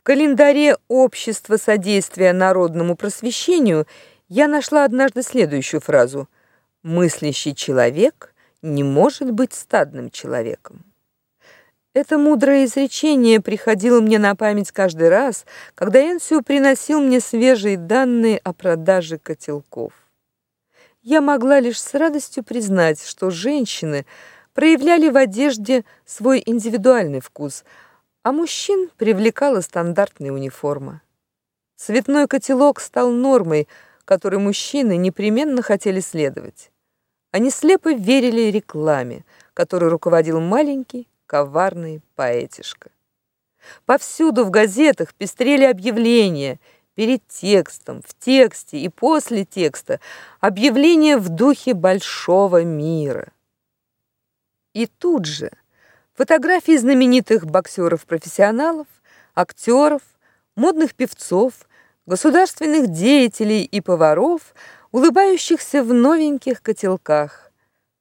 В календаре Общества содействия народному просвещению я нашла однажды следующую фразу: мыслящий человек не может быть стадным человеком. Это мудрое изречение приходило мне на память каждый раз, когда Энсио приносил мне свежие данные о продаже котелков. Я могла лишь с радостью признать, что женщины проявляли в одежде свой индивидуальный вкус, а мужчин привлекала стандартная униформа. Цветной котелок стал нормой, которой мужчины непременно хотели следовать. Они слепо верили рекламе, которой руководил маленький, коварный поэтишка. Повсюду в газетах пестрели объявления перед текстом, в тексте и после текста, объявления в духе большого мира. И тут же фотографии знаменитых боксеров-профессионалов, актеров, модных певцов, государственных деятелей и поваров, улыбающихся в новеньких котелках,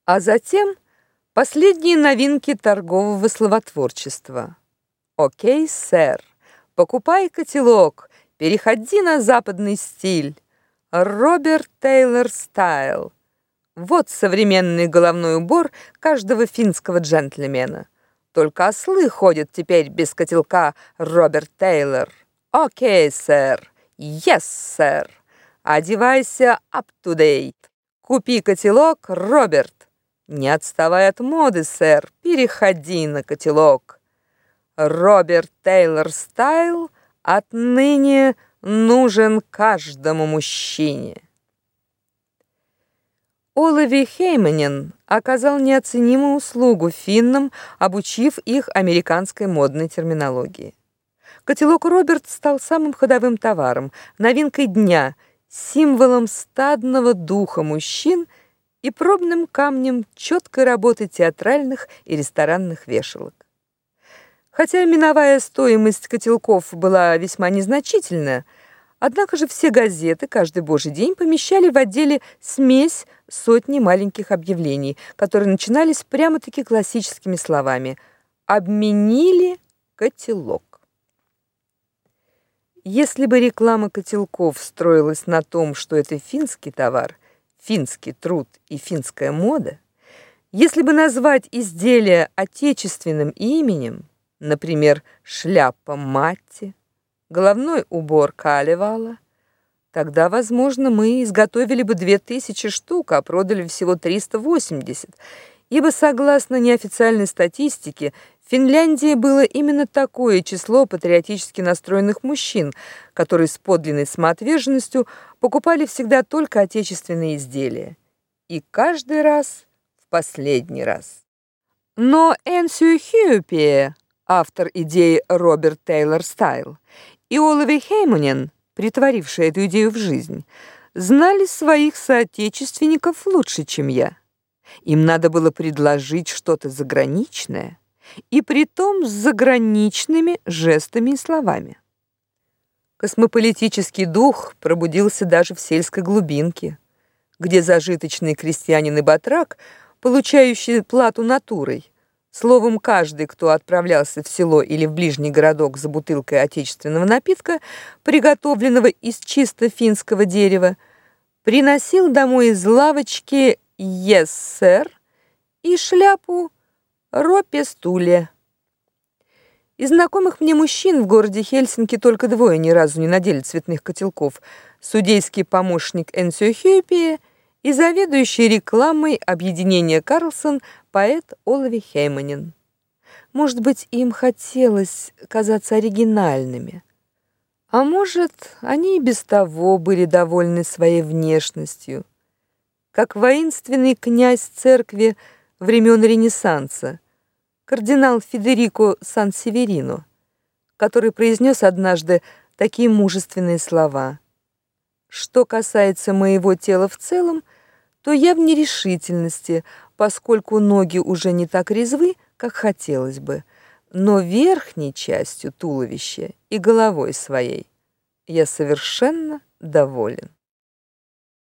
а затем последние новинки торгового словотворчества. О'кей, сэр. Покупай котелок, переходи на западный стиль. Роберт Тейлор стайл. Вот современный головной убор каждого финского джентльмена. Только ослы ходят теперь без котелка Роберт Тейлор. О'кей, сэр. Yes, сэр. Одевайся up to date. Купи котелок, Роберт. Не отставай от моды, сэр. Переходи на котелок. Роберт Тейлор стайл отныне нужен каждому мужчине. Олови Хейменен оказал неоценимую услугу финнам, обучив их американской модной терминологии. Котелок Роберт стал самым ходовым товаром, новинкой дня, символом стадного духа мужчин и пробным камнем четкой работы театральных и ресторанных вешалок. Хотя миновая стоимость котелков была весьма незначительная, Однако же все газеты каждый божий день помещали в отделе смесь сотни маленьких объявлений, которые начинались прямо-таки классическими словами: "Обменили котелок". Если бы реклама котелков строилась на том, что это финский товар, финский труд и финская мода, если бы назвать изделие отечественным именем, например, шляпа Матти, головной убор Калевала, тогда, возможно, мы изготовили бы две тысячи штук, а продали всего 380. Ибо согласно неофициальной статистике, в Финляндии было именно такое число патриотически настроенных мужчин, которые с подлинной самоотверженностью покупали всегда только отечественные изделия. И каждый раз в последний раз. Но Энсю Хьюпе, автор идеи Роберт Тейлор Стайл, и Олови Хейманен, притворивший эту идею в жизнь, знали своих соотечественников лучше, чем я. Им надо было предложить что-то заграничное, и притом с заграничными жестами и словами. Космополитический дух пробудился даже в сельской глубинке, где зажиточный крестьянин и батрак, получающий плату натурой, Словом, каждый, кто отправлялся в село или в ближний городок за бутылкой отечественного напитка, приготовленного из чисто финского дерева, приносил домой из лавочки «Yes, sir» и шляпу «Ропе-стуле». Из знакомых мне мужчин в городе Хельсинки только двое ни разу не надели цветных котелков: судейский помощник Энсио Хюпи и заведующий рекламой объединения Карлсон поэт Олови Хейманин. Может быть, им хотелось казаться оригинальными. А может, они и без того были довольны своей внешностью, как воинственный князь церкви времен Ренессанса, кардинал Федерико Сан-Северино, который произнес однажды такие мужественные слова: "Что касается моего тела в целом, то я в нерешительности, поскольку ноги уже не так резвы, как хотелось бы, но верхней частью туловища и головой своей я совершенно доволен.